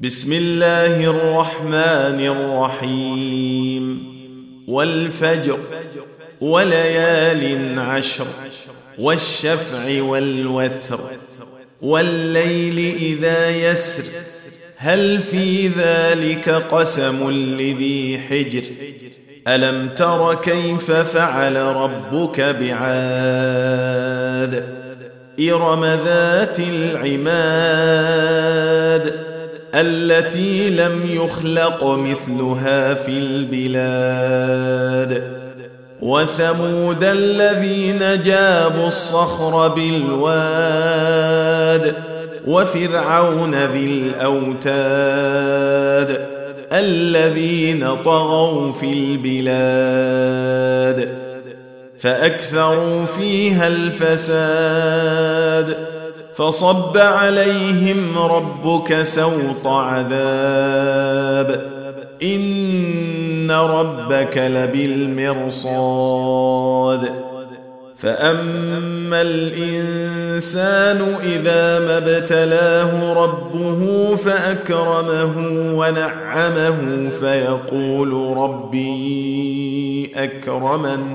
بسم الله الرحمن الرحيم والفجر وليال عشر والشفع والوتر والليل اذا يسر هل في ذلك قسم لذي حجر الم تر كيف فعل ربك بعاد ارم ذات العماد التي لم يخلق مثلها في البلاد. وثمود الذين جابوا الصخر بالواد وفرعون ذي الأوتاد الذين طغوا في البلاد. فأكثروا فيها الفساد. فصب عليهم ربك سوط عذاب. إن ربك لبالمرصاد. فأما الإنسان إذا ما ابتلاه ربه فأكرمه ونعمه فيقول ربي أكرمن.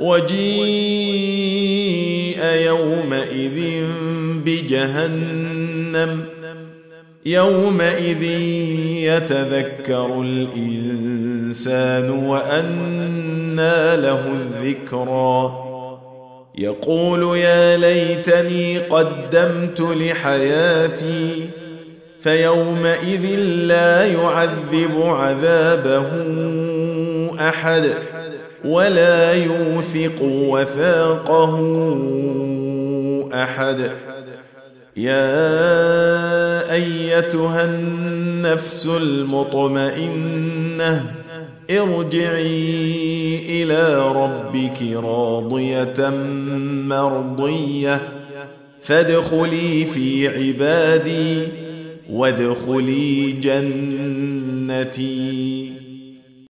وجيء يومئذ بجهنم. يومئذ يتذكر الإنسان وأنى له الذكرى. يقول يا ليتني قدمت لحياتي فيومئذ لا يعذب عذابه أحد. ولا يوثق وثاقه أحد. يا أيتها النفس المطمئنة ارجعي إلى ربك راضية مرضية. فادخلي في عبادي وادخلي جنتي.